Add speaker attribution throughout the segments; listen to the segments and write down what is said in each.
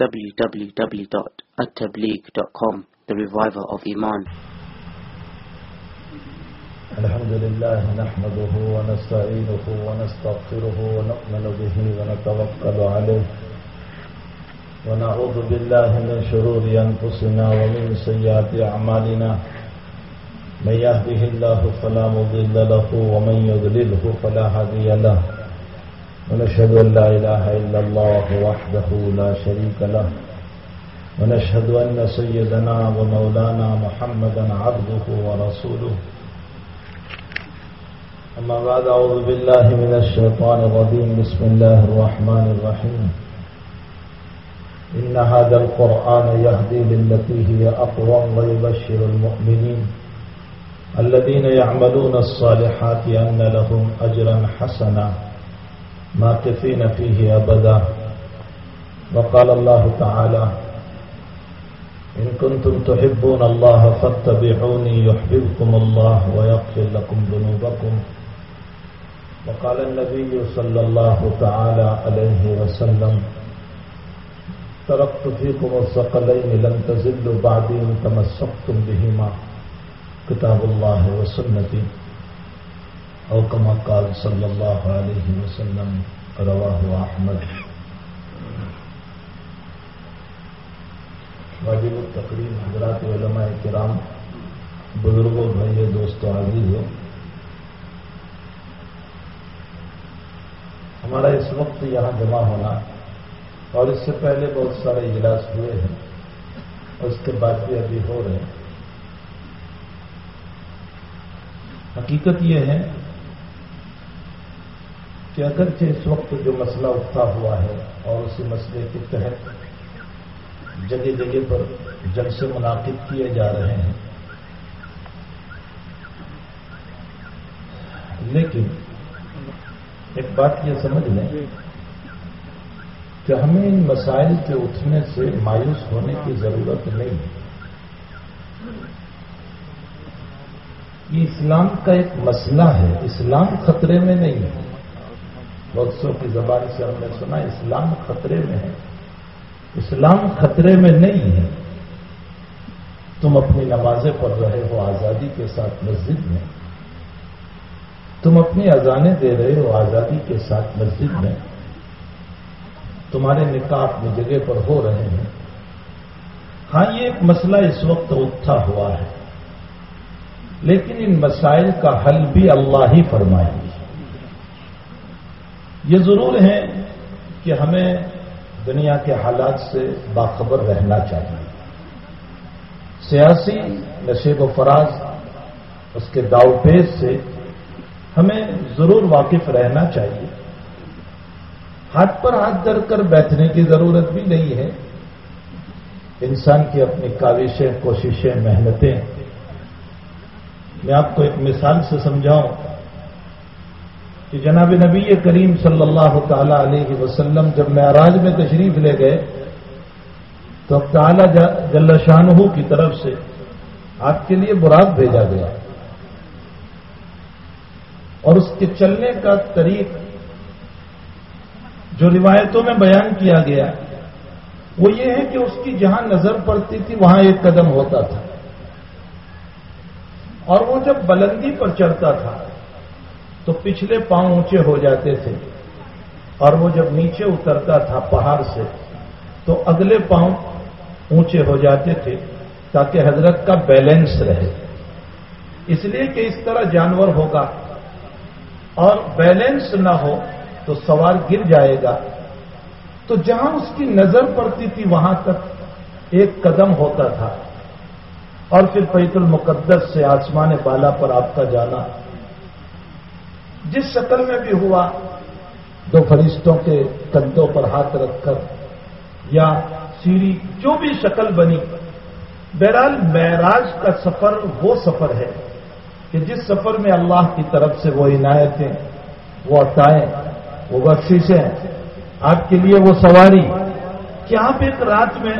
Speaker 1: www.attableek.com The Reviver of Iman
Speaker 2: الحمد لله نحمده ونستعينه ونستغفره ونؤمن به ونتوكل عليه ونعوذ بالله من شرور أنفسنا ومن سيئات أعمالنا من يهده الله فلا مضل له ومن يضلله فلا هادي له ونشهد أن لا إله إلا الله وحده لا شريك له. ونشهد أن سيدنا ومولانا محمدا عبده ورسوله. أما بعد أعوذ بالله من الشيطان الرجيم. بسم الله الرحمن الرحيم. إن هذا القرآن يهدي للتي هي أقوى ويبشر المؤمنين الذين يعملون الصالحات أن لهم أجرا حسنا. ماكثين فيه أبدا وقال الله تعالى إن كنتم تحبون الله فاتبعوني يحببكم الله ويغفر لكم ذنوبكم وقال النبي صلى الله تعالى عليه وسلم تركت فيكم الثقلين لن تزلوا بعدي إن تمسكتم بهما كتاب الله وسنتي أو كما قال صلى الله عليه وسلم، رواه أحمد واجب التقریم حضرات علماء کرام، بزرگوں بھائی دوستوں عزیز ہو ہمارا اس وقت یہاں جمع ہونا، اور اس سے پہلے بہت سارے اجلاس ہوئے ہیں، اور اس کے بعد بھی ابھی ہو رہے ہیں۔ حقیقت یہ ہے کہ اگرچہ اس وقت جو مسئلہ اٹھا ہوا ہے اور اسی مسئلے کے تحت جگہ جگہ پر جلسے منعقد کیے جا رہے ہیں، لیکن ایک بات یہ سمجھ لیں کہ ہمیں ان مسائل کے اٹھنے سے مایوس ہونے کی ضرورت نہیں۔ ہے یہ اسلام کا ایک مسئلہ ہے، اسلام خطرے میں نہیں ہے۔ بہت سو کی زبان سے ہم نے سنا، اسلام خطرے میں ہے۔ اسلام خطرے میں نہیں ہے۔ تم اپنی نمازیں پڑھ رہے ہو، آزادی کے ساتھ مسجد میں۔ تم اپنی اذانیں دے رہے ہو، آزادی کے ساتھ مسجد میں۔ تمہارے نکاح اپنی جگہ پر ہو رہے ہیں۔ ہاں یہ ایک مسئلہ اس وقت اٹھا ہوا ہے۔ لیکن ان مسائل کا حل بھی اللہ ہی فرمائے گی یہ ضرور ہے کہ ہمیں دنیا کے حالات سے باخبر رہنا چاہیے۔ سیاسی نشیب و فراز، اس کے داؤ پیز سے ہمیں ضرور واقف رہنا چاہیے۔ ہاتھ پر ہاتھ دھر کر بیٹھنے کی ضرورت بھی نہیں ہے۔ انسان کی اپنی کاوشیں، کوششیں، محنتیں، میں آپ کو ایک مثال سے سمجھاؤں۔ کہ جناب نبی کریم صلی اللہ تعالی علیہ وسلم جب معراج میں تشریف لے گئے تو اب تعالی جل شاہ کی طرف سے آپ کے لیے براد بھیجا گیا۔ اور اس کے چلنے کا طریق جو روایتوں میں بیان کیا گیا، وہ یہ ہے کہ اس کی جہاں نظر پڑتی تھی، وہاں ایک قدم ہوتا تھا۔ اور وہ جب بلندی پر چڑھتا تھا تو پچھلے پاؤں اونچے ہو جاتے تھے۔ اور وہ جب نیچے اترتا تھا پہاڑ سے، تو اگلے پاؤں اونچے ہو جاتے تھے تاکہ حضرت کا بیلنس رہے۔ اس لیے کہ اس طرح جانور ہوگا۔ اور بیلنس نہ ہو تو سوار گر جائے گا۔ تو جہاں اس کی نظر پڑتی تھی، وہاں تک ایک قدم ہوتا تھا۔ اور پھر بیت المقدس سے آسمان بالا پر آپ کا جانا۔ جس شکل میں بھی ہوا، دو فرشتوں کے کندھوں پر ہاتھ رکھ کر یا سیڑھی جو بھی شکل بنی۔ بہرحال معراج کا سفر وہ سفر ہے کہ جس سفر میں اللہ کی طرف سے وہ عنایتیں، وہ عطائیں، وہ بخششیں، آپ کے لیے وہ سواری۔ کہ آپ ایک رات میں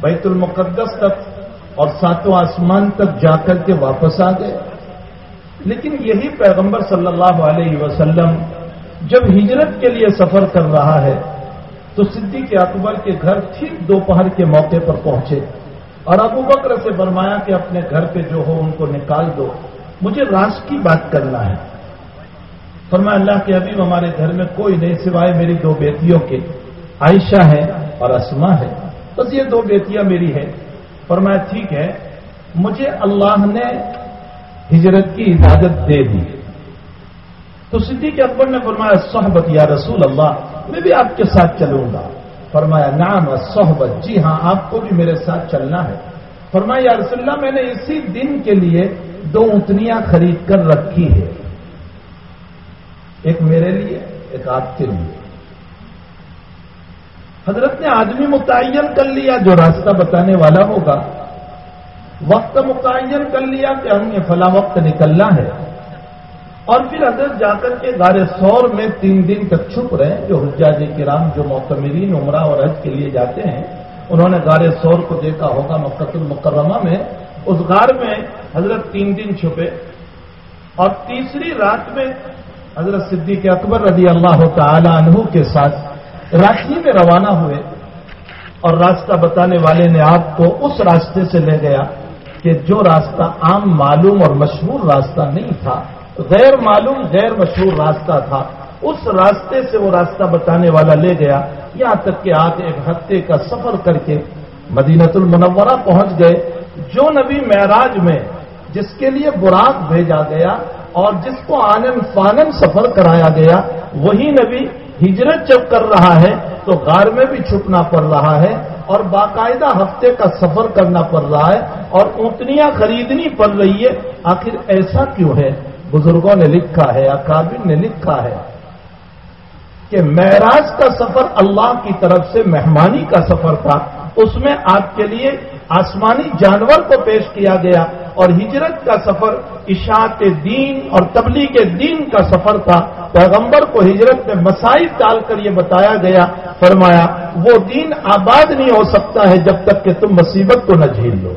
Speaker 2: بیت المقدس تک اور ساتوں آسمان تک جا کر کے واپس آ گئے؟ لیکن یہی پیغمبر صلی اللہ علیہ وسلم جب ہجرت کے لیے سفر کر رہا ہے، تو صدیق اکبر کے گھر ٹھیک دوپہر کے موقع پر پہنچے۔ اور ابو بکر سے فرمایا کہ اپنے گھر پہ جو ہو ان کو نکال دو، مجھے راز کی بات کرنا ہے۔ فرمایا، اللہ کے ابھی ہمارے گھر میں کوئی نہیں سوائے میری دو بیٹیوں کے۔ عائشہ ہے اور اسما ہے۔ بس یہ دو بیٹیاں میری ہیں۔ فرمایا، ٹھیک ہے، مجھے اللہ نے ہجرت کی اجازت دے دی۔ تو صدیق اکبر نے فرمایا، صحبت یا رسول اللہ، میں بھی آپ کے ساتھ چلوں گا۔ فرمایا نام صحبت جی ہاں آپ کو بھی میرے ساتھ چلنا ہے۔ فرمایا، یا رسول اللہ، میں نے اسی دن کے لیے دو اونتنیاں خرید کر رکھی ہے ایک میرے لیے، ایک آپ کے لیے۔ حضرت نے آدمی متعین کر لیا، جو راستہ بتانے والا ہوگا۔ وقت متعین کر لیا کہ ہم نے فلاں وقت نکلنا ہے۔ اور پھر حضرت جا کر کے غار سور میں تین دن تک چھپ رہے جو حجاج کرام، جو معتمرین عمرہ اور حج کے لیے جاتے ہیں، انہوں نے غار سور کو دیکھا ہوگا مقت المکرمہ میں۔ اس غار میں حضرت تین دن چھپے۔ اور تیسری رات میں حضرت صدیق اکبر رضی اللہ تعالی عنہ کے ساتھ راکھی میں روانہ ہوئے۔ اور راستہ بتانے والے نے آپ کو اس راستے سے لے گیا۔ کہ جو راستہ عام معلوم اور مشہور راستہ نہیں تھا، غیر معلوم، غیر مشہور راستہ تھا، اس راستے سے وہ راستہ بتانے والا لے گیا۔ یہاں تک کہ آج ایک ہفتے کا سفر کر کے مدینت المنورہ پہنچ گئے۔ جو نبی معراج میں جس کے لیے براق بھیجا گیا اور جس کو آنن فانن سفر کرایا گیا، وہی نبی ہجرت جب کر رہا ہے تو غار میں بھی چھپنا پڑ رہا ہے۔ اور باقاعدہ ہفتے کا سفر کرنا پڑ رہا ہے اور اونتنیاں خریدنی پڑ رہی ہے۔ آخر ایسا کیوں ہے؟ بزرگوں نے لکھا ہے، اکابر نے لکھا ہے کہ معراج کا سفر اللہ کی طرف سے، مہمانی کا سفر تھا۔ اس میں آپ کے لیے آسمانی جانور کو پیش کیا گیا۔ اور ہجرت کا سفر، اشاعت دین اور تبلیغ دین کا سفر تھا۔ پیغمبر کو ہجرت میں مسائل ڈال کر یہ بتایا گیا، فرمایا، وہ دین آباد نہیں ہو سکتا ہے جب تک کہ تم مصیبت کو نہ جھیل لو۔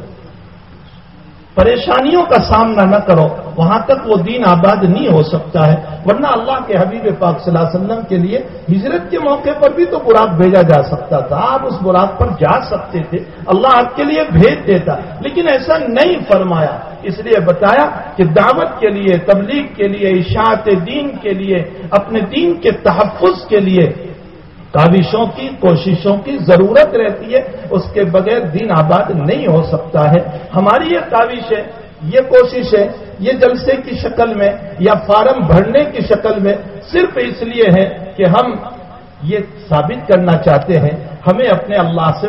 Speaker 2: پریشانیوں کا سامنا نہ کرو، وہاں تک وہ دین آباد نہیں ہو سکتا ہے۔ ورنہ اللہ کے حبیب پاک صلی اللہ علیہ وسلم کے لیے ہجرت کے موقع پر بھی تو براق بھیجا جا سکتا تھا۔ آپ اس براق پر جا سکتے تھے، اللہ آپ کے لیے بھیج دیتا۔ لیکن ایسا نہیں فرمایا۔ اس لیے بتایا کہ دعوت کے لیے، تبلیغ کے لیے، اشاعت دین کے لیے، اپنے دین کے تحفظ کے لیے کاوشوں کی، کوششوں کی ضرورت رہتی ہے، اس کے بغیر دین آباد نہیں ہو سکتا ہے۔ ہماری یہ کاوش ہے، یہ کوشش ہے، یہ جلسے کی شکل میں یا فارم بھرنے کی شکل میں صرف اس لیے ہے کہ ہم یہ ثابت کرنا چاہتے ہیں ہمیں اپنے اللہ سے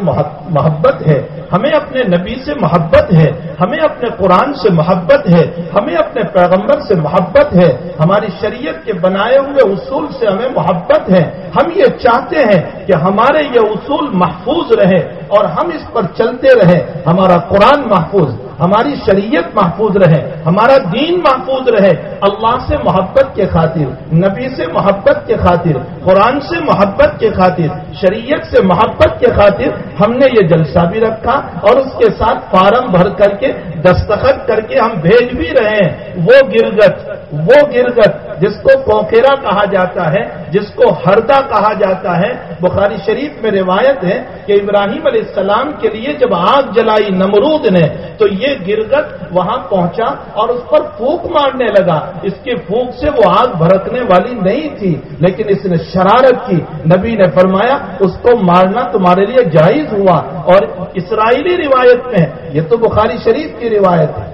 Speaker 2: محبت ہے، ہمیں اپنے نبی سے محبت ہے، ہمیں اپنے قرآن سے محبت ہے، ہمیں اپنے پیغمبر سے محبت ہے۔ ہماری شریعت کے بنائے ہوئے اصول سے ہمیں محبت ہے۔ ہم یہ چاہتے ہیں کہ ہمارے یہ اصول محفوظ رہے اور ہم اس پر چلتے رہیں۔ ہمارا قرآن محفوظ۔ ہماری شریعت محفوظ رہے، ہمارا دین محفوظ رہے، اللہ سے محبت کے خاطر، نبی سے محبت کے خاطر، قرآن سے محبت کے خاطر، شریعت سے محبت کے خاطر ہم نے یہ جلسہ بھی رکھا اور اس کے ساتھ فارم بھر کر کے، دستخط کر کے ہم بھیج بھی رہے ہیں۔ وہ گرگت وہ گرگت جس کو کوکیرا کہا جاتا ہے، جس کو ہردا کہا جاتا ہے۔ بخاری شریف میں روایت ہے کہ ابراہیم علیہ السلام کے لیے جب آگ جلائی نمرود نے، تو یہ گرگت وہاں پہنچا اور اس پر پھونک مارنے لگا۔ اس کی پھونک سے وہ آگ بھڑکنے والی نہیں تھی، لیکن اس نے شرارت کی۔ نبی نے فرمایا، اس کو مارنا تمہارے لیے جائز ہوا اور اسرائیلی روایت میں یہ تو بخاری شریف کی روایت ہے۔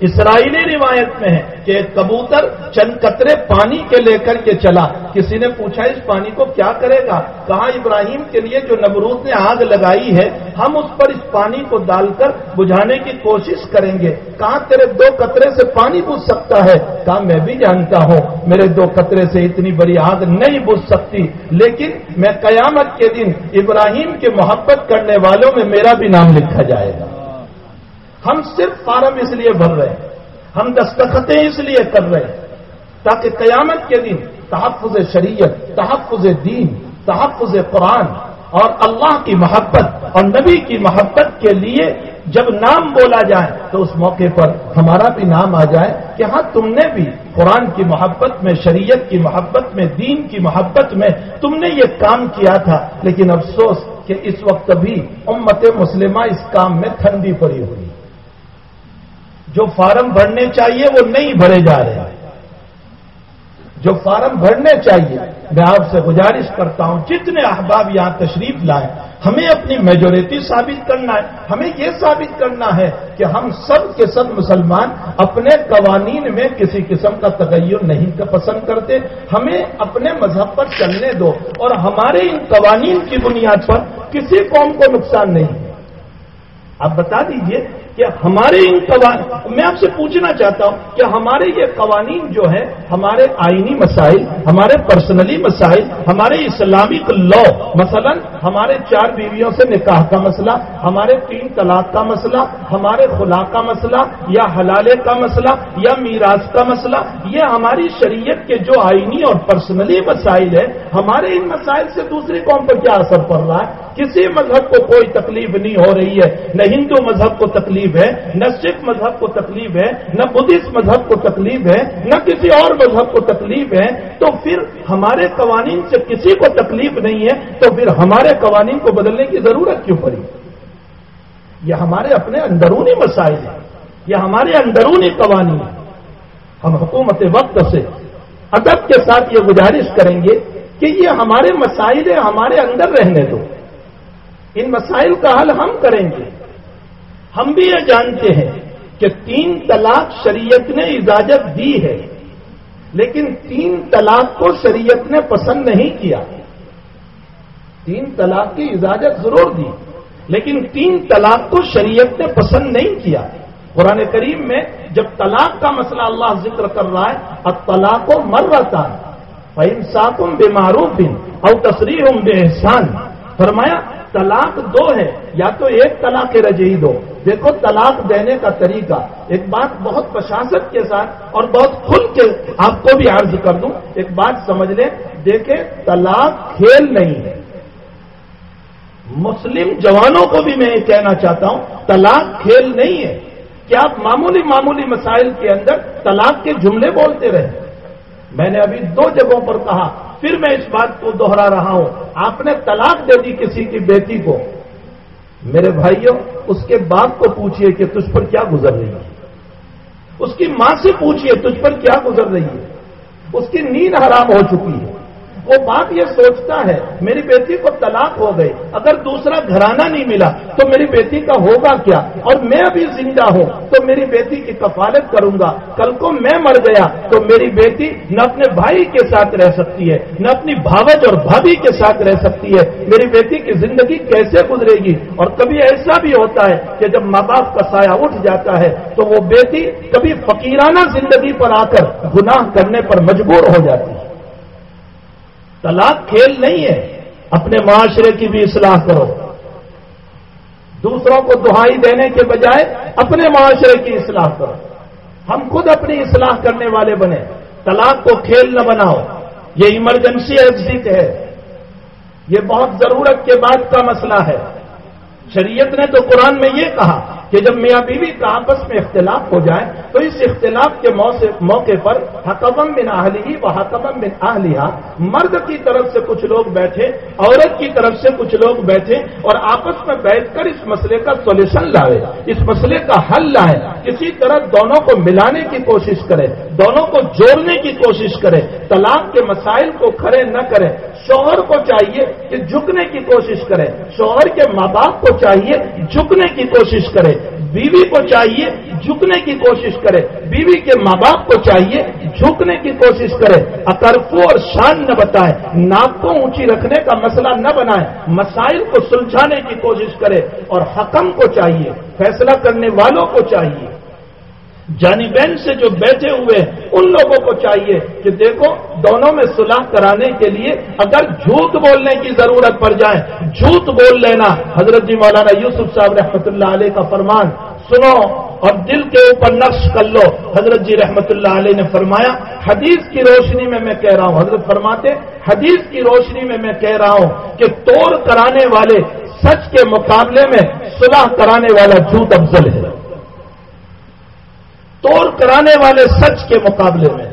Speaker 2: اسرائیلی روایت میں ہے کہ ایک کبوتر چند قطرے پانی کے لے کر کے چلا۔ کسی نے پوچھا، اس پانی کو کیا کرے گا؟ کہا، ابراہیم کے لیے جو نمرود نے آگ لگائی ہے، ہم اس پر اس پانی کو ڈال کر بجھانے کی کوشش کریں گے۔ کہاں تیرے دو قطرے سے پانی بجھ سکتا ہے؟ کہا، میں بھی جانتا ہوں، میرے دو قطرے سے اتنی بڑی آگ نہیں بجھ سکتی۔ لیکن میں قیامت کے دن ابراہیم کے محبت کرنے والوں میں میرا بھی نام لکھا جائے گا۔ ہم صرف فارم اس لیے بھر رہے ہیں، ہم دستخطیں اس لیے کر رہے ہیں تاکہ قیامت کے دن تحفظ شریعت، تحفظ دین، تحفظ قرآن اور اللہ کی محبت اور نبی کی محبت کے لیے جب نام بولا جائے تو اس موقع پر ہمارا بھی نام آ جائے کہ ہاں تم نے بھی قرآن کی محبت میں، شریعت کی محبت میں، دین کی محبت میں تم نے یہ کام کیا تھا۔ لیکن افسوس کہ اس وقت بھی امت مسلمہ اس کام میں ٹھنڈی پڑی ہوئی۔ جو فارم بھرنے چاہیے وہ نہیں بھرے جا رہے جو فارم بھرنے چاہیے، میں آپ سے گزارش کرتا ہوں، جتنے احباب یہاں تشریف لائیں ہمیں اپنی میجورٹی ثابت کرنا ہے۔ ہمیں یہ ثابت کرنا ہے کہ ہم سب کے سب مسلمان اپنے قوانین میں کسی قسم کا تغیر نہیں پسند کرتے۔ ہمیں اپنے مذہب پر چلنے دو اور ہمارے ان قوانین کی بنیاد پر کسی قوم کو نقصان نہیں۔ آپ بتا دیجیے کہ ہمارے ان قوانین میں آپ سے پوچھنا چاہتا ہوں کہ ہمارے یہ قوانین جو ہیں، ہمارے آئینی مسائل، ہمارے پرسنلی مسائل، ہمارے اسلامک لا مثلا ہمارے چار بیویوں سے نکاح کا مسئلہ، ہمارے تین طلاق کا مسئلہ، ہمارے خلا کا مسئلہ، یا حلالے کا مسئلہ، یا میراث کا مسئلہ، یہ ہماری شریعت کے جو آئینی اور پرسنلی مسائل ہیں، ہمارے ان مسائل سے دوسری قوم پر کیا اثر پڑ رہا ہے؟ کسی مذہب کو کوئی تکلیف نہیں ہو رہی ہے، نہ ہندو مذہب کو تکلیف ہے، نہ سکھ مذہب کو تکلیف ہے، نہ بدھسٹ مذہب کو تکلیف ہے، نہ کسی اور مذہب کو تکلیف ہے، تو پھر ہمارے قوانین سے کسی کو تکلیف نہیں ہے، تو پھر ہمارے قوانین کو بدلنے کی ضرورت کیوں پڑی؟ یہ ہمارے اپنے اندرونی مسائل ہیں، یہ ہمارے اندرونی قوانین ہیں۔ ہم حکومت وقت سے ادب کے ساتھ یہ گزارش کریں گے کہ یہ ہمارے مسائل ہمارے اندر رہنے دو۔ ان مسائل کا حل ہم کریں گے۔ ہم بھی یہ جانتے ہیں کہ تین طلاق شریعت نے اجازت دی ہے، لیکن تین طلاق کو شریعت نے پسند نہیں کیا۔ تین طلاق کی اجازت ضرور دی، لیکن تین طلاق کو شریعت نے پسند نہیں کیا۔ قرآن کریم میں جب طلاق کا مسئلہ اللہ ذکر کر رہا ہے اب طلاق کو مر رہتا ہے انساکم بے معروف اور تصریح بے احسان فرمایا طلاق دو ہے، یا تو ایک طلاق رجعی دو۔ دیکھو، طلاق دینے کا طریقہ، ایک بات بہت پرشاست کے ساتھ اور بہت کھل کے آپ کو بھی عرض کر دوں، ایک بات سمجھ لیں۔ دیکھیں، طلاق کھیل نہیں ہے۔ مسلم جوانوں کو بھی میں یہ کہنا چاہتا ہوں، طلاق کھیل نہیں ہے۔ کیا آپ معمولی معمولی مسائل کے اندر طلاق کے جملے بولتے رہے؟ میں نے ابھی دو جگہوں پر کہا پھر میں اس بات کو دوہرا رہا ہوں۔ آپ نے طلاق دے دی کسی کی بیٹی کو۔ میرے بھائیوں اس کے باپ کو پوچھئے کہ تجھ پر کیا گزر رہی ہے۔ اس کی ماں سے پوچھئے تجھ پر کیا گزر رہی ہے۔ اس کی نیند حرام ہو چکی ہے۔ وہ باپ یہ سوچتا ہے، میری بیٹی کو طلاق ہو گئی، اگر دوسرا گھرانہ نہیں ملا تو میری بیٹی کا ہوگا کیا؟ اور میں ابھی زندہ ہوں تو میری بیٹی کی کفالت کروں گا۔ کل کو میں مر گیا تو میری بیٹی نہ اپنے بھائی کے ساتھ رہ سکتی ہے، نہ اپنی بھاوج اور بھابھی کے ساتھ رہ سکتی ہے۔ میری بیٹی کی زندگی کیسے گزرے گی؟ اور کبھی ایسا بھی ہوتا ہے کہ جب ماں باپ کا سایہ اٹھ جاتا ہے تو وہ بیٹی کبھی فقیرانہ زندگی پر آ کر گناہ کرنے پر مجبور ہو جاتی ہے۔ طلاق کھیل نہیں ہے، اپنے معاشرے کی بھی اصلاح کرو۔ دوسروں کو دہائی دینے کے بجائے اپنے معاشرے کی اصلاح کرو۔ ہم خود اپنی اصلاح کرنے والے بنے۔ طلاق کو کھیل نہ بناؤ۔ یہ ایمرجنسی ایگزٹ ہے۔ یہ بہت ضرورت کے بعد کا مسئلہ ہے۔ شریعت نے تو قرآن میں یہ کہا کہ جب میاں بیوی کا آپس میں اختلاف ہو جائے، تو اس اختلاف کے موقع پر حکم بن اہلی و حکم بن اہلیہ مرد کی طرف سے کچھ لوگ بیٹھے، عورت کی طرف سے کچھ لوگ بیٹھے اور آپس میں بیٹھ کر اس مسئلے کا سولوشن لائے۔ اس مسئلے کا حل لائے۔ کسی طرح دونوں کو ملانے کی کوشش کرے، دونوں کو جوڑنے کی کوشش کرے۔ طلاق کے مسائل کو کھڑے نہ کرے۔ شوہر کو چاہیے کہ جھکنے کی کوشش کرے۔ شوہر کے ماں باپ کو چاہیے جھکنے کی کوشش کرے۔ بیوی کو چاہیے جھکنے کی کوشش کرے، بیوی کے ماں باپ کو چاہیے جھکنے کی کوشش کرے۔ اکرفو اور شان نہ بتائے، ناک کو اونچی رکھنے کا مسئلہ نہ بنائے، مسائل کو سلجھانے کی کوشش کرے اور حکم کو چاہیے، فیصلہ کرنے والوں کو چاہیے۔ جانبین سے جو بیٹھے ہوئے ان لوگوں کو چاہیے کہ دیکھو، دونوں میں صلاح کرانے کے لیے اگر جھوٹ بولنے کی ضرورت پڑ جائے، جھوٹ بول لینا۔ حضرت جی مولانا یوسف صاحب رحمۃ اللہ علیہ کا فرمان، سنو اور دل کے اوپر نقش کر لو۔ حضرت جی رحمت اللہ علیہ نے فرمایا، حدیث کی روشنی میں میں کہہ رہا ہوں۔ حضرت فرماتے، حدیث کی روشنی میں میں کہہ رہا ہوں کہ توڑ کرانے والے سچ کے مقابلے میں صلاح کرانے والا جھوٹ افضل ہے۔ توڑ کرانے والے سچ کے مقابلے میں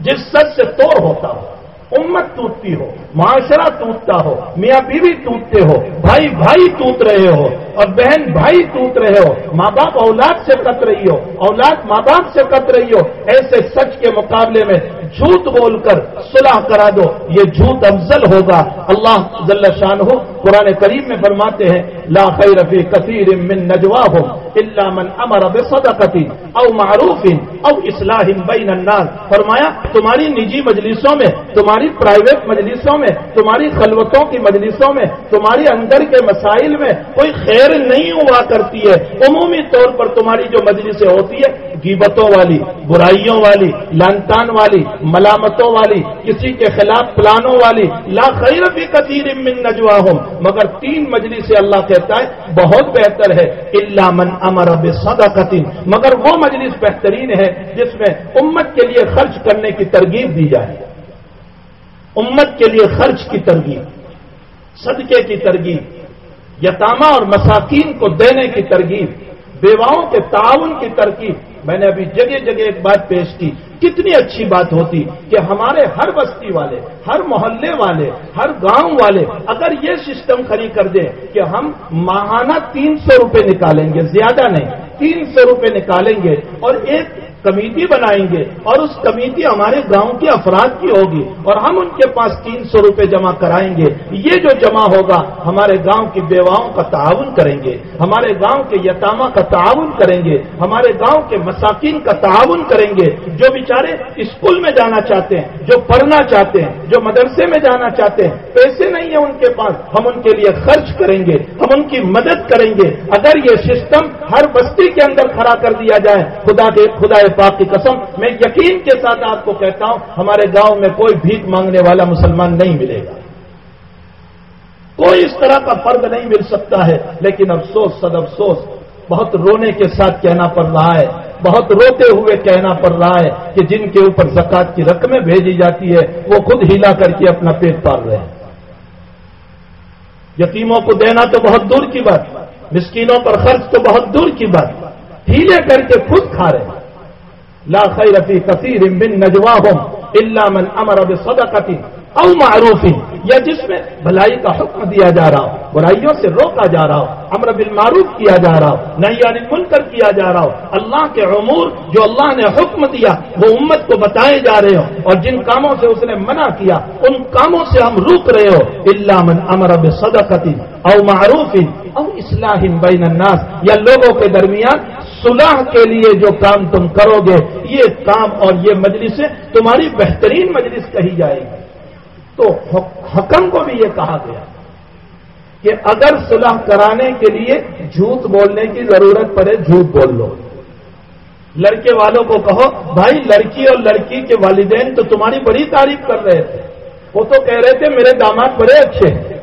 Speaker 2: جس سچ سے توڑ ہوتا ہو، امت ٹوٹتی ہو، معاشرہ ٹوٹتا ہو، میاں بیوی ٹوٹتے ہو، بھائی بھائی ٹوٹ رہے ہو اور بہن بھائی ٹوٹ رہے ہو، ماں باپ اولاد سے کت رہی ہو، اولاد ماں باپ سے کت رہی ہو، ایسے سچ کے مقابلے میں جھوٹ بول کر صلح کرا دو، یہ جھوٹ افضل ہوگا۔ اللہ جل شان ہو قرآن کریم میں فرماتے ہیں لا خیر فی کثیر من نجواہم الا من امر بصدقۃ او معروف او اصلاح بین الناس. فرمایا، تمہاری نجی مجلسوں میں، تمہاری پرائیویٹ مجلسوں میں، تمہاری خلوتوں کی مجلسوں میں، تمہاری اندر کے مسائل میں کوئی خیر نہیں ہوا کرتی ہے۔ عمومی طور پر تمہاری جو مجلسیں ہوتی ہے گیبتوں والی، برائیوں والی، لانتان والی، ملامتوں والی، کسی کے خلاف پلانوں والی، لا خیر بھی کثیر من نجوا ہوں مگر تین مجلس سے اللہ کہتا ہے، بہت بہتر ہے اللہ من امر اب مگر وہ مجلس بہترین ہے جس میں امت کے لیے خرچ کرنے کی ترغیب دی جائے۔ امت کے لیے خرچ کی ترغیب، صدقے کی ترغیب، یتامہ اور مساکین کو دینے کی ترغیب۔ بیواؤں کے تعاون کی ترکیب میں نے ابھی جگہ جگہ ایک بات پیش کی۔ کتنی اچھی بات ہوتی کہ ہمارے ہر بستی والے، ہر محلے والے، ہر گاؤں والے اگر یہ سسٹم کھڑی کر دیں کہ ہم ماہانہ تین سو روپے نکالیں گے، زیادہ نہیں، تین سو روپے نکالیں گے اور ایک کمیٹی بنائیں گے اور اس کمیٹی ہمارے گاؤں کے افراد کی ہوگی اور ہم ان کے پاس تین سو روپے جمع کرائیں گے۔ یہ جو جمع ہوگا، ہمارے گاؤں کی بیواؤں کا تعاون کریں گے، ہمارے گاؤں کے یتامہ کا تعاون کریں گے، ہمارے گاؤں کے مساکین کا تعاون کریں گے۔ جو بیچارے اسکول میں جانا چاہتے ہیں، جو پڑھنا چاہتے ہیں، جو مدرسے میں جانا چاہتے ہیں، پیسے نہیں ہیں ان کے پاس، ہم ان کے لیے خرچ کریں گے، ہم ان کی مدد کریں گے۔ اگر یہ سسٹم ہر بستی کے اندر کھڑا کر دیا جائے، خدا کے خدا پاک کی قسم، میں یقین کے ساتھ آپ کو کہتا ہوں، ہمارے گاؤں میں کوئی بھیک مانگنے والا مسلمان نہیں ملے گا۔ کوئی اس طرح کا فرد نہیں مل سکتا ہے، لیکن افسوس، سد افسوس، بہت رونے کے ساتھ کہنا پڑ رہا ہے۔ بہت روتے ہوئے کہنا پڑ رہا ہے کہ جن کے اوپر زکات کی رقمیں بھیجی جاتی ہے، وہ خود ہلا کر کے اپنا پیٹ پال رہے ہیں۔ یتیموں کو دینا تو بہت دور کی بات، مسکینوں پر خرچ تو بہت دور کی بات۔ ہیلے کر کے خود کھا رہے ہیں۔ لا خیر فی کثیر من نجواہم الا من امر بصدقہ او معروف. یا جس میں بھلائی کا حکم دیا جا رہا ہو، برائیوں سے روکا جا رہا ہو، امر بالمعروف کیا جا رہا ہو نہیں یعنی کر کیا جا رہا ہو، اللہ کے امور جو اللہ نے حکم دیا، وہ امت کو بتائے جا رہے ہو اور جن کاموں سے اس نے منع کیا، ان کاموں سے ہم روک رہے ہو اللہ من امر بصدقہ او معروف او اصلاح بین الناس. یا لوگوں کے درمیان صلح کے لیے جو کام تم کرو گے، یہ کام اور یہ مجلس تمہاری بہترین مجلس کہی جائے گی۔ تو حکم کو بھی یہ کہا گیا کہ اگر صلح کرانے کے لیے جھوٹ بولنے کی ضرورت پڑے، جھوٹ بول لو۔ لڑکے والوں کو کہو، بھائی لڑکی اور لڑکی کے والدین تو تمہاری بڑی تعریف کر رہے تھے۔ وہ تو کہہ رہے تھے، میرے داماد بڑے اچھے ہیں۔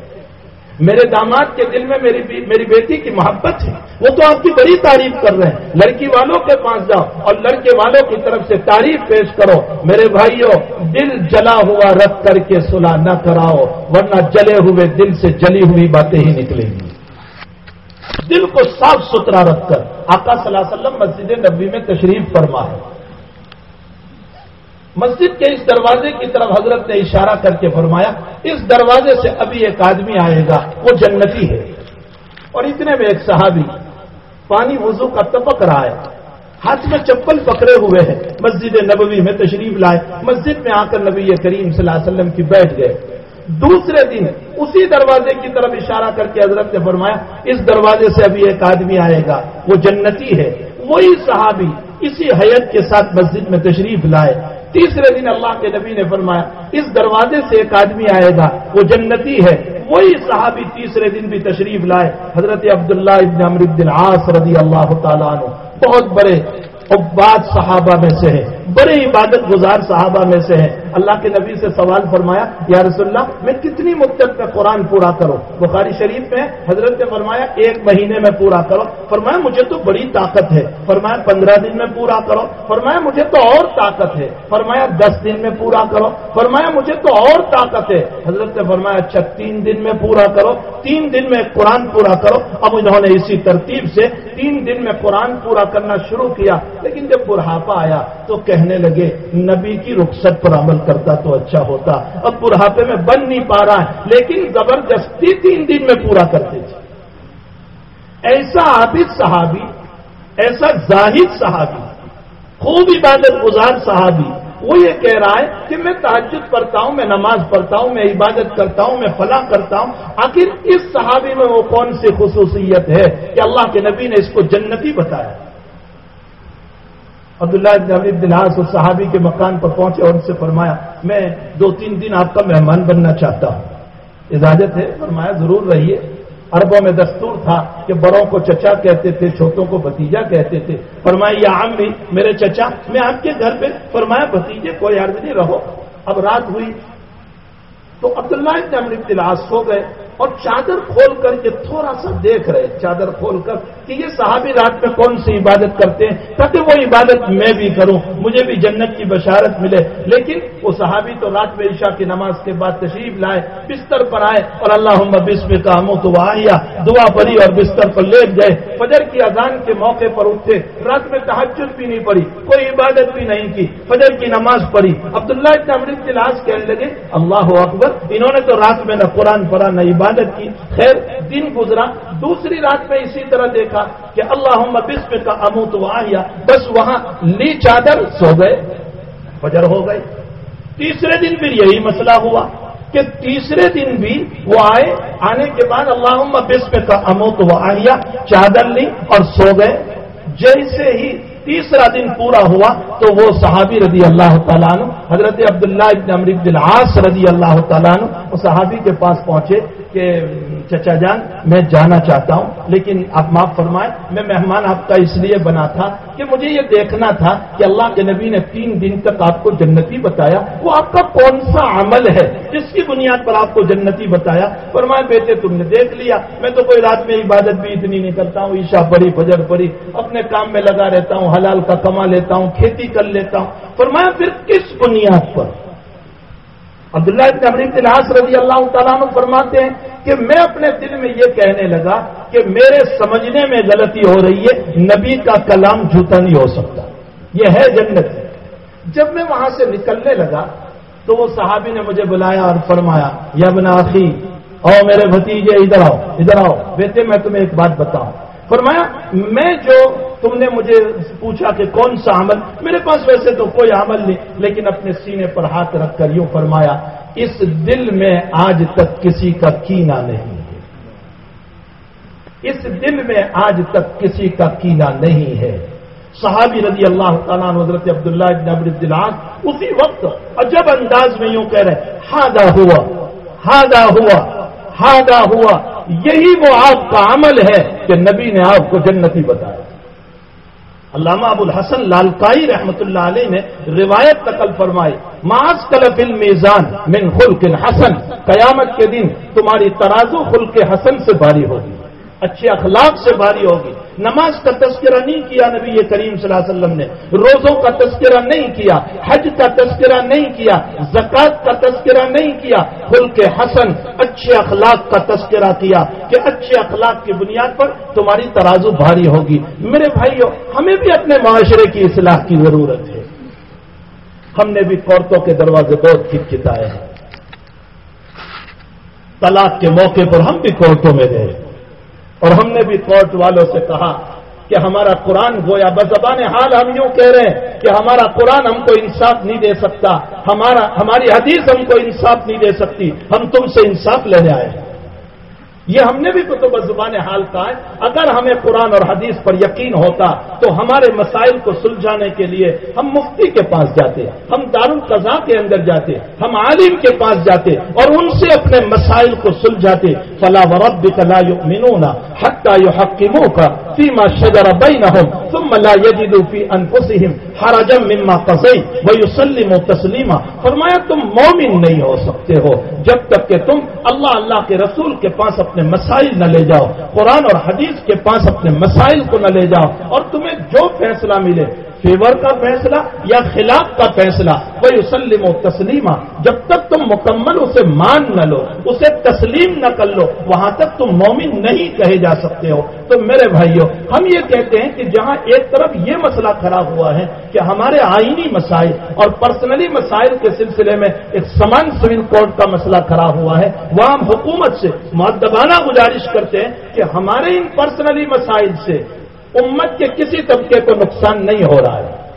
Speaker 2: میرے داماد کے دل میں میری میری بیٹی کی محبت ہے۔ وہ تو آپ کی بڑی تعریف کر رہے ہیں۔ لڑکی والوں کے پاس جاؤ اور لڑکے والوں کی طرف سے تعریف پیش کرو۔ میرے بھائیوں، دل جلا ہوا رکھ کر کے سلا نہ کراؤ، ورنہ جلے ہوئے دل سے جلی ہوئی باتیں ہی نکلیں گی۔ دل کو صاف ستھرا رکھ کر آقا صلی اللہ علیہ وسلم مسجد نبی میں تشریف فرما ہے۔ مسجد کے اس دروازے کی طرف حضرت نے اشارہ کر کے فرمایا، اس دروازے سے ابھی ایک آدمی آئے گا، وہ جنتی ہے۔ اور اتنے میں ایک صحابی پانی وضو کا تپک رہا ہے۔ ہاتھ میں چپل پکڑے ہوئے ہیں۔ مسجد نبوی میں تشریف لائے۔ مسجد میں آ کر نبی کریم صلی اللہ علیہ وسلم کی بیٹھ گئے۔ دوسرے دن اسی دروازے کی طرف اشارہ کر کے حضرت نے فرمایا، اس دروازے سے ابھی ایک آدمی آئے گا، وہ جنتی ہے۔ وہی صحابی اسی حیت کے ساتھ مسجد میں تشریف لائے۔ تیسرے دن اللہ کے نبی نے فرمایا، اس دروازے سے ایک آدمی آئے گا، وہ جنتی ہے۔ وہی صحابی تیسرے دن بھی تشریف لائے۔ حضرت عبداللہ ابن عاص رضی اللہ تعالیٰ عنہ، بہت بڑے عباد صحابہ میں سے ہے بڑے عبادت گزار صحابہ میں سے ہیں۔ اللہ کے نبی سے سوال فرمایا، یا رسول اللہ، میں کتنی مدت میں قرآن پورا کروں؟ بخاری شریف میں حضرت نے فرمایا، ایک مہینے میں پورا کرو۔ فرمایا، مجھے تو بڑی طاقت ہے۔ فرمایا، پندرہ دن میں پورا کرو۔ فرمایا، مجھے تو اور طاقت ہے۔ فرمایا، دس دن میں پورا کرو۔ فرمایا، مجھے تو اور طاقت ہے۔ حضرت نے فرمایا اچھا تین دن میں پورا کرو۔ تین دن میں قرآن پورا کرو۔ اب انہوں نے اسی ترتیب سے تین دن میں قرآن پورا کرنا شروع کیا، لیکن جب بڑھاپا آیا تو کہنے لگے، نبی کی رخصت پر عمل کرتا تو اچھا ہوتا۔ اب بڑھاپے میں بن نہیں پا رہا ہے، لیکن زبردستی تین دن میں پورا کرتے تھے جی۔ ایسا عابد صحابی، ایسا زاہد صحابی خوب عبادت گزار صحابی، وہ یہ کہہ رہا ہے کہ میں تحجد پڑھتا ہوں، میں نماز پڑھتا ہوں، میں عبادت کرتا ہوں، میں فلاں کرتا ہوں۔ آخر اس صحابی میں وہ کون سی خصوصیت ہے کہ اللہ کے نبی نے اس کو جنتی بتایا؟ عبداللہ دلاس اس صحابی کے مکان پر پہنچے اور ان سے فرمایا، میں دو تین دن آپ کا مہمان بننا چاہتا ہوں۔ اجازت ہے؟ فرمایا، ضرور رہیے۔ عربوں میں دستور تھا کہ بڑوں کو چچا کہتے تھے، چھوٹوں کو بھتیجا کہتے تھے۔ فرمایا یہ عام بھی میرے چچا، میں آپ کے گھر پہ، فرمایا، بھتیجے، کوئی عرض نہیں، رہو۔ اب رات ہوئی تو عبداللہ ابن تلاش ہو گئے۔ اور چادر کھول کر کے تھوڑا سا دیکھ رہے چادر کھول کر کہ یہ صحابی رات میں کون سی عبادت کرتے ہیں؟ تاکہ وہ عبادت میں بھی کروں، مجھے بھی جنت کی بشارت ملے۔ لیکن وہ صحابی تو رات میں عشاء کی نماز کے بعد تشریف لائے، بستر پر آئے اور اللہ بسم کا ہم تو آیا دعا پڑی اور بستر پر لیٹ گئے۔ فجر کی اذان کے موقع پر اٹھتے رات میں تحجد بھی نہیں پڑی کوئی عبادت بھی نہیں کی۔ فجر کی نماز پڑھی۔ عبداللہ اتنا امرت کی لاش کہنے لگے، اللہ اکبر، انہوں نے تو رات میں نہ قرآن پڑھا، نہ عبادت کی۔ خیر، دن گزرا، دوسری رات میں اسی طرح دیکھا کہ اللہ بسم کا امو تو آیا بس وہاں لی چادر سو گئے، فجر ہو گئے۔ تیسرے دن پھر یہی مسئلہ ہوا کہ تیسرے دن بھی وہ آئے، آنے کے بعد اللہ بسم کا امو تو آیا چادر لی اور سو گئے۔ جیسے ہی تیسرا دن پورا ہوا تو وہ صحابی رضی اللہ تعالیٰ عنہ، حضرت عبداللہ ابن امرد العاص رضی اللہ تعالیٰ عنہ، وہ صحابی کے پاس پہنچے کہ چچا جان، میں جانا چاہتا ہوں، لیکن آپ معاف فرمائیں، میں مہمان آپ کا اس لیے بنا تھا کہ مجھے یہ دیکھنا تھا کہ اللہ کے نبی نے تین دن تک آپ کو جنتی بتایا۔ وہ آپ کا کون سا عمل ہے؟ جس کی بنیاد پر آپ کو جنتی بتایا؟ فرمائے، بیٹے، تم نے دیکھ لیا۔ میں تو کوئی رات میں عبادت بھی اتنی نہیں کرتا ہوں عشا پڑی فجر پڑی اپنے کام میں لگا رہتا ہوں، حلال کا کما لیتا ہوں، کھیتی کر لیتا ہوں۔ فرمایا، پھر کس بنیاد پر؟ عبداللہ ابن امریک الحاظ رضی اللہ تعالیٰ عنہ فرماتے ہیں کہ میں اپنے دل میں یہ کہنے لگا کہ میرے سمجھنے میں غلطی ہو رہی ہے، نبی کا کلام جھوٹا نہیں ہو سکتا۔ یہ ہے جنت۔ جب میں وہاں سے نکلنے لگا تو وہ صحابی نے مجھے بلایا اور فرمایا، یا بنا آخی او میرے بھتیجے، ادھر آؤ ادھر آؤ، بیٹے، میں تمہیں ایک بات بتاؤں۔ فرمایا، میں جو تم نے مجھے پوچھا کہ کون سا عمل، میرے پاس ویسے تو کوئی عمل نہیں، لیکن اپنے سینے پر ہاتھ رکھ کر یوں فرمایا، اس دل میں آج تک کسی کا کینا نہیں ہے۔ اس دل میں آج تک کسی کا کینا نہیں ہے۔ صحابی رضی اللہ تعالیٰ حضرت عبداللہ ابن عبد الدلان اسی وقت عجب انداز میں یوں کہہ رہے ہادا ہوا ہادا ہوا ہادا ہوا یہی وہ آپ کا عمل ہے کہ نبی نے آپ کو جنتی بتایا۔ علامہ ابو الحسن لالکائی رحمت اللہ علیہ نے روایت نقل فرمائی ماس کلف المیزان من خلق حسن، قیامت کے دن تمہاری ترازو خلق حسن سے بھاری ہوگی، اچھے اخلاق سے بھاری ہوگی نماز کا تذکرہ نہیں کیا نبی کریم صلی اللہ علیہ وسلم نے، روزوں کا تذکرہ نہیں کیا، حج کا تذکرہ نہیں کیا، زکوٰۃ کا تذکرہ نہیں کیا خل کے حسن، اچھے اخلاق کا تذکرہ کیا کہ اچھے اخلاق کی بنیاد پر تمہاری ترازو بھاری ہوگی۔ میرے بھائیوں ہمیں بھی اپنے معاشرے کی اصلاح کی ضرورت ہے۔ ہم نے بھی عورتوں کے دروازے بہت کھچکتائے ہیں۔ طلاق کے موقع پر ہم بھی کورٹوں میں گئے اور ہم نے بھی کورٹ والوں سے کہا کہ ہمارا قرآن گویا بزبان حال ہم یوں کہہ رہے ہیں کہ ہمارا قرآن ہم کو انصاف نہیں دے سکتا، ہمارا ہماری حدیث ہم کو انصاف نہیں دے سکتی، ہم تم سے انصاف لینے آئے ہیں۔ یہ ہم نے بھی کتب زبان حال کہا ہے۔ اگر ہمیں قرآن اور حدیث پر یقین ہوتا تو ہمارے مسائل کو سلجھانے کے لیے ہم مفتی کے پاس جاتے، ہم دارالقضا کے اندر جاتے، ہم عالم کے پاس جاتے اور ان سے اپنے مسائل کو سلجھاتے۔ فلا ورب لا یؤمنون حتى يحكموك فيما شجر بينهم ثم لا يجدوا في انفسهم حرجا مما قضيت و تسلیمہ فرمایا، تم مومن نہیں ہو سکتے ہو۔ جب تک کہ تم اللہ اللہ کے رسول کے پاس اپنے مسائل نہ لے جاؤ، قرآن اور حدیث کے پاس اپنے مسائل کو نہ لے جاؤ اور تمہیں جو فیصلہ ملے فیور کا فیصلہ یا خلاف کا فیصلہ؟ کوئی اسلم و تسلیمہ۔ جب تک تم مکمل اسے مان نہ لو، اسے تسلیم نہ کر لو، وہاں تک تم مومن نہیں کہے جا سکتے ہو۔ تو میرے بھائیوں ہم یہ کہتے ہیں کہ جہاں ایک طرف یہ مسئلہ کھڑا ہوا ہے کہ ہمارے آئینی مسائل اور پرسنلی مسائل کے سلسلے میں ایک سمان سول کورٹ کا مسئلہ کھڑا ہوا ہے وہ ہم حکومت سے معدبانہ گزارش کرتے ہیں کہ ہمارے ان پرسنلی مسائل سے امت کے کسی طبقے کو نقصان نہیں ہو رہا ہے۔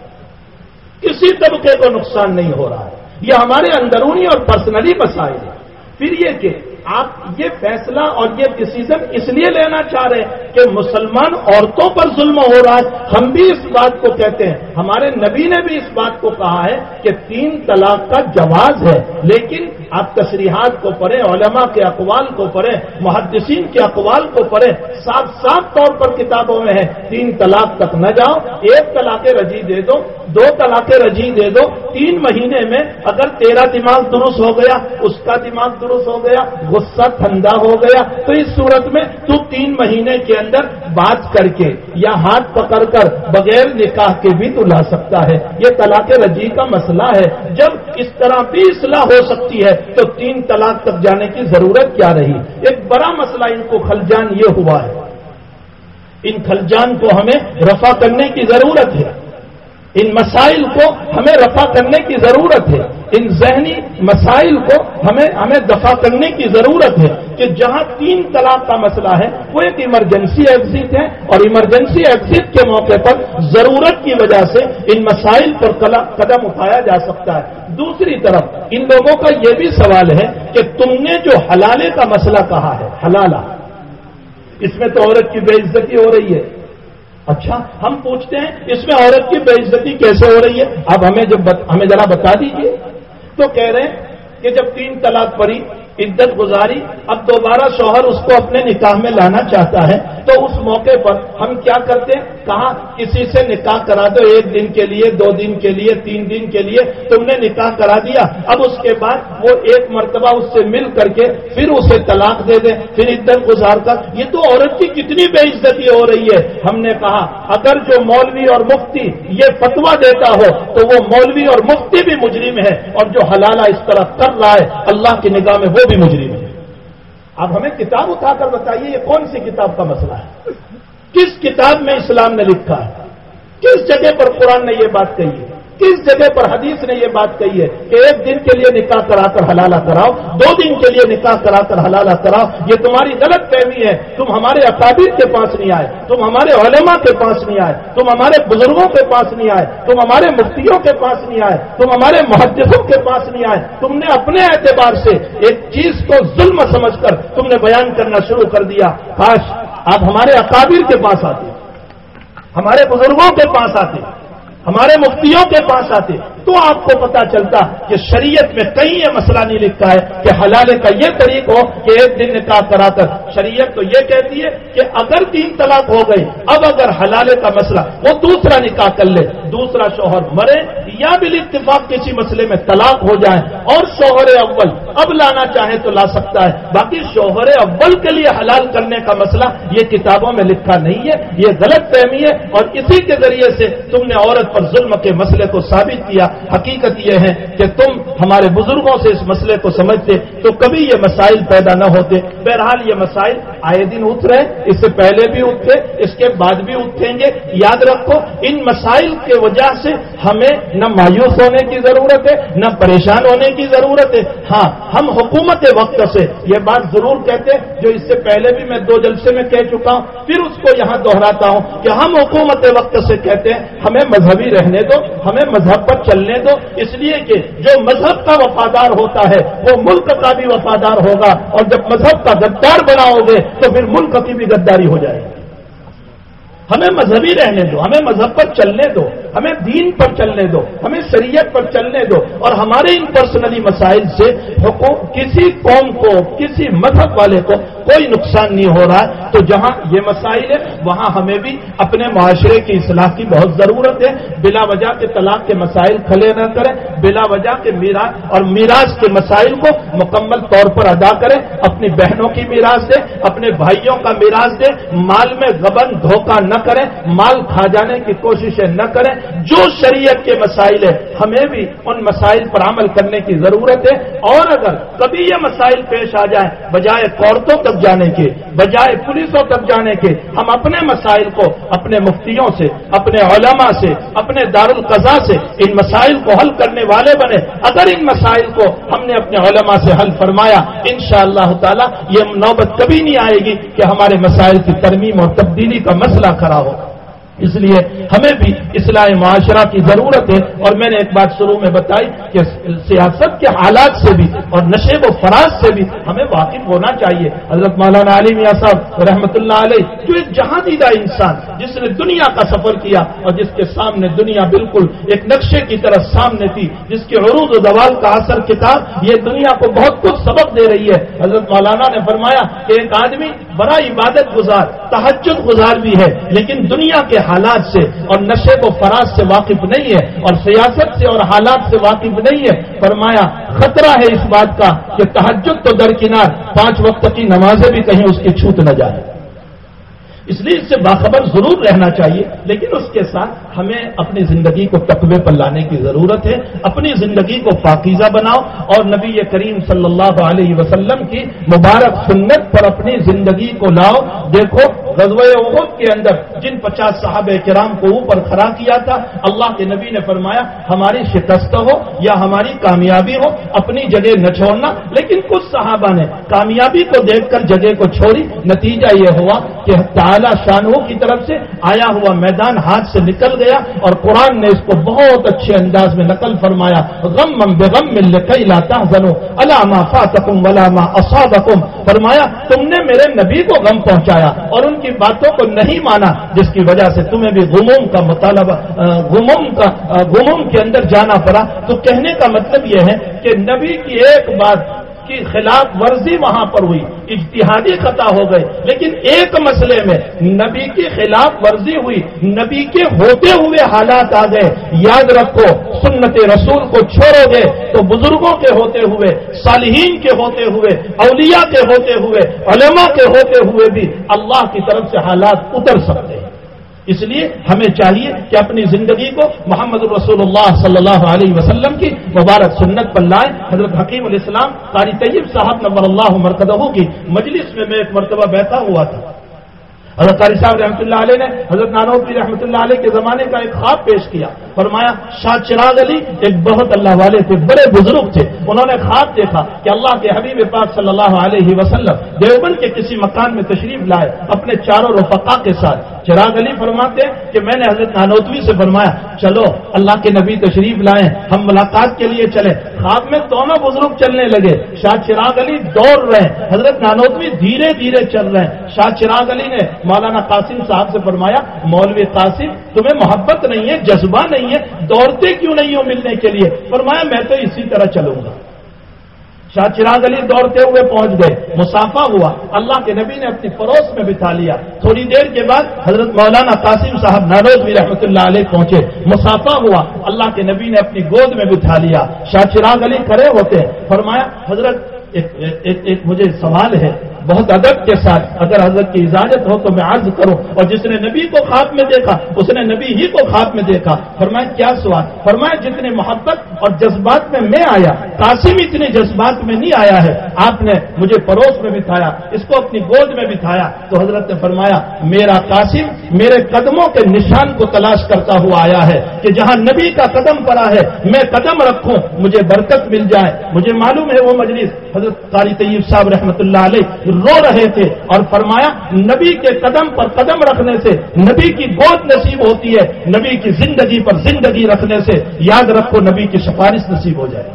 Speaker 2: کسی طبقے کو نقصان نہیں ہو رہا ہے۔ یہ ہمارے اندرونی اور پرسنلی مسائل ہیں۔ پھر یہ کہ آپ یہ فیصلہ اور یہ ڈسیزن اس لیے لینا چاہ رہے ہیں کہ مسلمان عورتوں پر ظلم ہو رہا ہے۔ ہم بھی اس بات کو کہتے ہیں۔ ہمارے نبی نے بھی اس بات کو کہا ہے کہ تین طلاق کا جواز ہے۔ لیکن آپ تصریحات کو پڑھیں، علماء کے اقوال کو پڑھیں، محدثین کے اقوال کو پڑھیں۔ صاف صاف طور پر کتابوں میں ہے۔ تین طلاق تک نہ جاؤ، ایک طلاق رجی دے دو دو طلاق رجی دے دو۔ تین مہینے میں اگر تیرا دماغ درست ہو گیا، اس کا دماغ درست ہو گیا غصہ ٹھنڈا ہو گیا تو اس صورت میں تو تین مہینے کے اندر بات کر کے یا ہاتھ پکڑ کر بغیر نکاح کے بھی تو لا سکتا ہے۔ یہ طلاق رجی کا مسئلہ ہے۔ جب اس طرح بھی اصلاح ہو سکتی ہے تو تین طلاق تک جانے کی ضرورت کیا رہی؟ ایک بڑا مسئلہ ان کو خلجان یہ ہوا ہے۔ ان خلجان کو ہمیں رفع کرنے کی ضرورت ہے۔ ان مسائل کو ہمیں رفع کرنے کی ضرورت ہے۔ ان ذہنی مسائل کو ہمیں ہمیں دفاع کرنے کی ضرورت ہے کہ جہاں تین طلاق کا مسئلہ ہے، وہ ایک ایمرجنسی ایگزٹ ہے اور ایمرجنسی ایگزٹ کے موقع پر ضرورت کی وجہ سے ان مسائل پر قدم اٹھایا جا سکتا ہے۔ دوسری طرف، ان لوگوں کا یہ بھی سوال ہے کہ تم نے جو حلالے کا مسئلہ کہا ہے، حلالہ، اس میں تو عورت کی بے عزتی ہو رہی ہے۔ اچھا ہم پوچھتے ہیں، اس میں عورت کی بے عزتی کیسے ہو رہی ہے؟ اب ہمیں جب ہمیں ذرا بتا دیجیے تو کہہ رہے ہیں کہ جب تین طلاق پڑی، عدت گزاری، اب دوبارہ شوہر اس کو اپنے نکاح میں لانا چاہتا ہے۔ تو اس موقع پر ہم کیا کرتے ہیں؟ کہا، کسی سے نکاح کرا دو، ایک دن کے لیے، دو دن کے لیے، تین دن کے لیے، تم نے نکاح کرا دیا۔ اب اس کے بعد وہ ایک مرتبہ اس سے مل کر کے پھر اسے طلاق دے دیں پھر عدت گزار کر۔ یہ تو عورت کی کتنی بے عزتی ہو رہی ہے۔ ہم نے کہا، اگر جو مولوی اور مفتی یہ فتوا دیتا ہو، تو وہ مولوی اور مفتی بھی مجرم ہے، اور جو حلالہ اس طرح کر رہا ہے، اللہ کی نگاہ میں وہ بھی مجرم ہے۔ اب ہمیں کتاب اٹھا کر بتائیے یہ کون سی کتاب کا مسئلہ ہے؟ کس کتاب میں اسلام نے لکھا ہے؟ کس جگہ پر قرآن نے یہ بات کہی ہے؟ کس جگہ پر حدیث نے یہ بات کہی ہے کہ ایک دن کے لیے نکاح کرا کر حلالہ کراؤ دو دن کے لیے نکاح کرا کر حلالہ کراؤ یہ تمہاری غلط فہمی ہے۔ تم ہمارے اکابر کے پاس نہیں آئے۔ تم ہمارے علماء کے پاس نہیں آئے۔ تم ہمارے بزرگوں کے پاس نہیں آئے۔ تم ہمارے مفتیوں کے پاس نہیں آئے۔ تم ہمارے محدثوں کے پاس نہیں آئے۔ تم نے اپنے اعتبار سے ایک چیز کو ظلم سمجھ کر تم نے بیان کرنا شروع کر دیا۔ کاش آپ ہمارے اکابر کے پاس آتے، ہمارے بزرگوں کے پاس آتے۔ ہمارے مفتیوں کے پاس آتے تو آپ کو پتا چلتا کہ شریعت میں کہیں یہ مسئلہ نہیں لکھتا ہے کہ حلالے کا یہ طریق ہو کہ ایک دن نکاح کرا کر شریعت تو یہ کہتی ہے کہ اگر تین طلاق ہو گئی، اب اگر حلالے کا مسئلہ وہ دوسرا نکاح کر لے، دوسرا شوہر مرے یا بھی اتفاق کسی مسئلے میں طلاق ہو جائے اور شوہر اول اب لانا چاہے تو لا سکتا ہے۔ باقی شوہر اول کے لیے حلال کرنے کا مسئلہ یہ کتابوں میں لکھا نہیں ہے، یہ غلط فہمی ہے اور اسی کے ذریعے سے تم نے عورت پر ظلم کے مسئلے کو ثابت کیا۔ حقیقت یہ ہے کہ تم ہمارے بزرگوں سے اس مسئلے کو سمجھتے تو کبھی یہ مسائل پیدا نہ ہوتے۔ بہرحال یہ مسائل آئے دن اٹھ رہے اس سے پہلے بھی اٹھتے اس کے بعد بھی اٹھیں گے۔ یاد رکھو، ان مسائل کے وجہ سے ہمیں نہ مایوس ہونے کی ضرورت ہے، نہ پریشان ہونے کی ضرورت ہے۔ ہاں ہم حکومت وقت سے یہ بات ضرور کہتے ہیں، جو اس سے پہلے بھی میں دو جلسے میں کہہ چکا ہوں، پھر اس کو یہاں دوہراتا ہوں کہ ہم حکومت وقت سے کہتے ہیں، ہمیں مذہبی رہنے دو، ہمیں مذہب پر چلنے دو۔ اس لیے کہ جو مذہب کا وفادار ہوتا ہے، وہ ملک کا بھی وفادار ہوگا۔ اور جب مذہب کا گدار بناؤ گے، تو پھر ملک کی بھی گداری ہو جائے گی۔ ہمیں مذہبی رہنے دو، ہمیں مذہب پر چلنے دو، ہمیں دین پر چلنے دو، ہمیں شریعت پر چلنے دو اور ہمارے ان پرسنلی مسائل سے کسی قوم کو، کسی مذہب والے کو کوئی نقصان نہیں ہو رہا ہے۔ تو جہاں یہ مسائل ہے وہاں ہمیں بھی اپنے معاشرے کی اصلاح کی بہت ضرورت ہے۔ بلا وجہ کے طلاق کے مسائل کھلے نہ کریں، بلا وجہ کے میراث اور میراث کے مسائل کو مکمل طور پر ادا کریں۔ اپنی بہنوں کی میراث دیں اپنے بھائیوں کا میراث دیں مال میں غبن، دھوکہ نہ کریں مال کھا جانے کی کوششیں نہ کریں جو شریعت کے مسائل ہے ہمیں بھی ان مسائل پر عمل کرنے کی ضرورت ہے۔ اور اگر کبھی یہ مسائل پیش آ جائیں، بجائے عورتوں تک جانے کے، بجائے پولیسوں تک جانے کے، ہم اپنے مسائل کو اپنے مفتیوں سے، اپنے علماء سے، اپنے دارالقضا سے ان مسائل کو حل کرنے والے بنے۔ اگر ان مسائل کو ہم نے اپنے علماء سے حل فرمایا ان شاء اللہ تعالی، یہ نوبت کبھی نہیں آئے گی کہ ہمارے مسائل کی ترمیم اور تبدیلی کا مسئلہ کھڑا ہو اس لیے ہمیں بھی اصلاح معاشرہ کی ضرورت ہے۔ اور میں نے ایک بات شروع میں بتائی کہ سیاست کے حالات سے بھی اور نشے و فراز سے بھی ہمیں واقف ہونا چاہیے۔ حضرت مولانا علی میاں صاحب رحمۃ اللہ علیہ، جو ایک جہاں دیدہ انسان، جس نے دنیا کا سفر کیا اور جس کے سامنے دنیا بالکل ایک نقشے کی طرح سامنے تھی، جس کے عروج و دوال کا اثر کتاب، یہ دنیا کو بہت کچھ سبق دے رہی ہے۔ حضرت مولانا نے فرمایا کہ ایک آدمی بڑا عبادت گزار، تحجد گزار بھی ہے، لیکن دنیا کے حالات سے اور نشے و فراز سے واقف نہیں ہے اور سیاست سے اور حالات سے واقف نہیں ہے، فرمایا، خطرہ ہے اس بات کا کہ تحجد تو درکنار پانچ وقت کی نمازیں بھی کہیں اس کی چھوٹ نہ جائے۔ اس لیے اس سے باخبر ضرور رہنا چاہیے، لیکن اس کے ساتھ ہمیں اپنی زندگی کو تقوی پر لانے کی ضرورت ہے، اپنی زندگی کو پاکیزہ بناؤ اور نبی کریم صلی اللہ علیہ وسلم کی مبارک سنت پر اپنی زندگی کو لاؤ۔ دیکھو عہد کے اندر جن پچاس صاحب کرام کو اوپر کھڑا کیا تھا، اللہ کے نبی نے فرمایا، ہماری شکست ہو یا ہماری کامیابی ہو، اپنی جگہ نہ چھوڑنا۔ لیکن کچھ صحابہ نے کامیابی کو دیکھ کر جگہ کو چھوڑی، نتیجہ یہ ہوا کہ اعلی شانوں کی طرف سے آیا ہوا میدان ہاتھ سے نکل گیا اور قرآن نے اس کو بہت اچھے انداز میں نقل فرمایا غم بغم مل کئی لاتا زنو علامہ فاتکم ولاما اصابکم۔ فرمایا، تم نے میرے نبی کو غم پہنچایا اور ان کی باتوں کو نہیں مانا، جس کی وجہ سے تمہیں بھی غموم کا مطالبہ غموم کا غموم کے اندر جانا پڑا۔ تو کہنے کا مطلب یہ ہے کہ نبی کی ایک بات کی خلاف ورزی وہاں پر ہوئی، اجتہادی خطا ہو گئے۔ لیکن ایک مسئلے میں نبی کی خلاف ورزی ہوئی، نبی کے ہوتے ہوئے حالات آ گئے۔ یاد رکھو، سنت رسول کو چھوڑو گے تو بزرگوں کے ہوتے ہوئے، صالحین کے ہوتے ہوئے، اولیاء کے ہوتے ہوئے، علماء کے ہوتے ہوئے بھی اللہ کی طرف سے حالات اتر سکتے ہیں۔ اس لیے ہمیں چاہیے کہ اپنی زندگی کو محمد رسول اللہ صلی اللہ علیہ وسلم کی مبارک سنت پر لائیں۔ حضرت حکیم علیہ السلام قاری طیب صاحب نبر اللہ مرکزہ کی مجلس میں میں ایک مرتبہ بیٹھا ہوا تھا۔ حضرت قاری صاحب رحمۃ اللہ علیہ نے حضرت نانوی رحمۃ اللہ علیہ کے زمانے کا ایک خواب پیش کیا۔ فرمایا، شاہ چراغ علی ایک بہت اللہ والے تھے، بڑے بزرگ تھے۔ انہوں نے خواب دیکھا کہ اللہ کے حبیب پاک صلی اللہ علیہ وسلم دیوبند کے کسی مکان میں تشریف لائے اپنے چاروں رفقا کے ساتھ۔ چراغ علی فرماتے کہ میں نے حضرت نانوتوی سے فرمایا، چلو، اللہ کے نبی تشریف لائیں، ہم ملاقات کے لیے چلے خواب میں دونوں بزرگ چلنے لگے۔ شاہ چراغ علی دوڑ رہے، حضرت نانوتوی دھیرے دھیرے چل رہے۔ ہیں شاہ چراغ علی نے مولانا قاسم صاحب سے فرمایا مولوی قاسم تمہیں محبت نہیں ہے جذبہ نہیں ہے دوڑتے کیوں نہیں ہو ملنے کے لیے؟ فرمایا میں تو اسی طرح چلوں گا۔ شاہ چراغ علی دوڑتے ہوئے پہنچ گئے مسافہ ہوا۔ اللہ کے نبی نے اپنی پڑوس میں بٹھا لیا۔ تھوڑی دیر کے بعد حضرت مولانا قاسم صاحب ناروز بھی رحمۃ اللہ علیہ پہنچے۔ مسافہ ہوا۔ اللہ کے نبی نے اپنی گود میں بٹھا لیا۔ شاہ چراغ علی کھڑے ہوتے۔ فرمایا حضرت ایک, ایک, ایک مجھے سوال ہے۔ بہت ادب کے ساتھ اگر حضرت کی اجازت ہو تو میں عرض کروں اور جس نے نبی کو خواب میں دیکھا، اس نے نبی ہی کو خواب میں دیکھا۔ فرمایا کیا سوال؟ فرمایا جتنے محبت اور جذبات میں میں آیا، قاسم اتنے جذبات میں نہیں آیا ہے۔ آپ نے مجھے پڑوس میں بٹھایا، اس کو اپنی گود میں بٹھایا۔ تو حضرت نے فرمایا، میرا قاسم میرے قدموں کے نشان کو تلاش کرتا ہوا آیا ہے کہ جہاں نبی کا قدم پڑا ہے، میں قدم رکھوں، مجھے برکت مل جائے۔ مجھے معلوم ہے وہ مجلس حضرت قاری طیب صاحب رحمۃ اللہ علیہ رو رہے تھے اور فرمایا، نبی کے قدم پر قدم رکھنے سے، نبی کی گود نصیب ہوتی ہے، نبی کی زندگی پر زندگی رکھنے سے، یاد رکھو نبی کی سفارش نصیب ہو جائے۔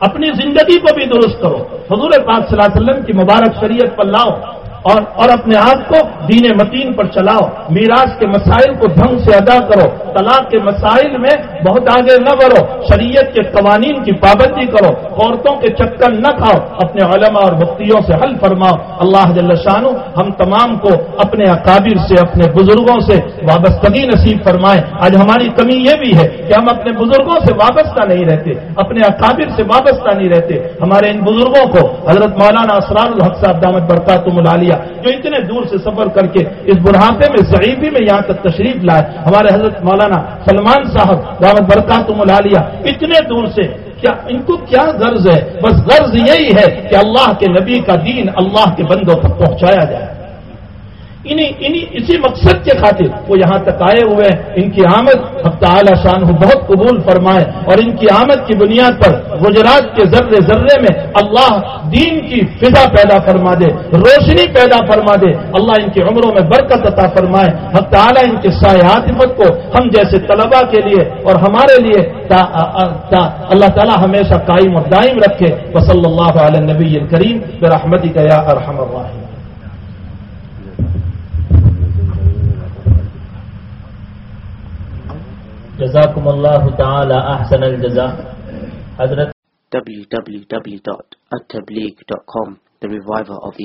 Speaker 2: اپنی زندگی کو بھی درست کرو۔ حضور پاک صلی اللہ علیہ وسلم کی مبارک شریعت پر لاؤ۔ اور اور اپنے آپ کو دین متین پر چلاؤ، میراث کے مسائل کو ڈھنگ سے ادا کرو، طلاق کے مسائل میں بہت آگے نہ بڑھو، شریعت کے قوانین کی پابندی کرو، عورتوں کے چکر نہ کھاؤ، اپنے علماء اور مفتیوں سے حل فرماؤ۔ اللہ جل شانو ہم تمام کو اپنے اکابر سے، اپنے بزرگوں سے وابستگی نصیب فرمائے۔ آج ہماری کمی یہ بھی ہے کہ ہم اپنے بزرگوں سے وابستہ نہیں رہتے، اپنے اکابر سے وابستہ نہیں رہتے۔ ہمارے ان بزرگوں کو حضرت مولانا اسرار الحق صاحب دامت برکات ملالیہ جو اتنے دور سے سفر کر کے اس بڑھاپے میں ضعیفی میں یہاں تک تشریف لائے، ہمارے حضرت مولانا سلمان صاحب، دعوت برکات ملالیہ اتنے دور سے، کیا ان کو کیا غرض ہے؟ بس غرض یہی ہے کہ اللہ کے نبی کا دین اللہ کے بندوں تک پہنچایا جائے۔ انہیں انہیں اسی مقصد کے خاطر وہ یہاں تک آئے ہوئے ہیں۔ ان کی آمد اب تعالی شان ہو بہت قبول فرمائے اور ان کی آمد کی بنیاد پر گجرات کے ذرے ذرے میں اللہ دین کی فضا پیدا فرما دے، روشنی پیدا فرما دے۔ اللہ ان کی عمروں میں برکت عطا فرمائے۔ اب تعالیٰ ان کے سیاحت کو ہم جیسے طلبا کے لیے اور ہمارے لیے تا تا اللہ تعالیٰ ہمیشہ قائم اور دائم رکھے۔ وصلی اللہ علیہ نبی کریم برحمتی کا یا ارحم الراحمین۔
Speaker 3: جزاكم الله تعالى أحسن الجزاء. حضرت
Speaker 1: www.attableek.com The Reviver of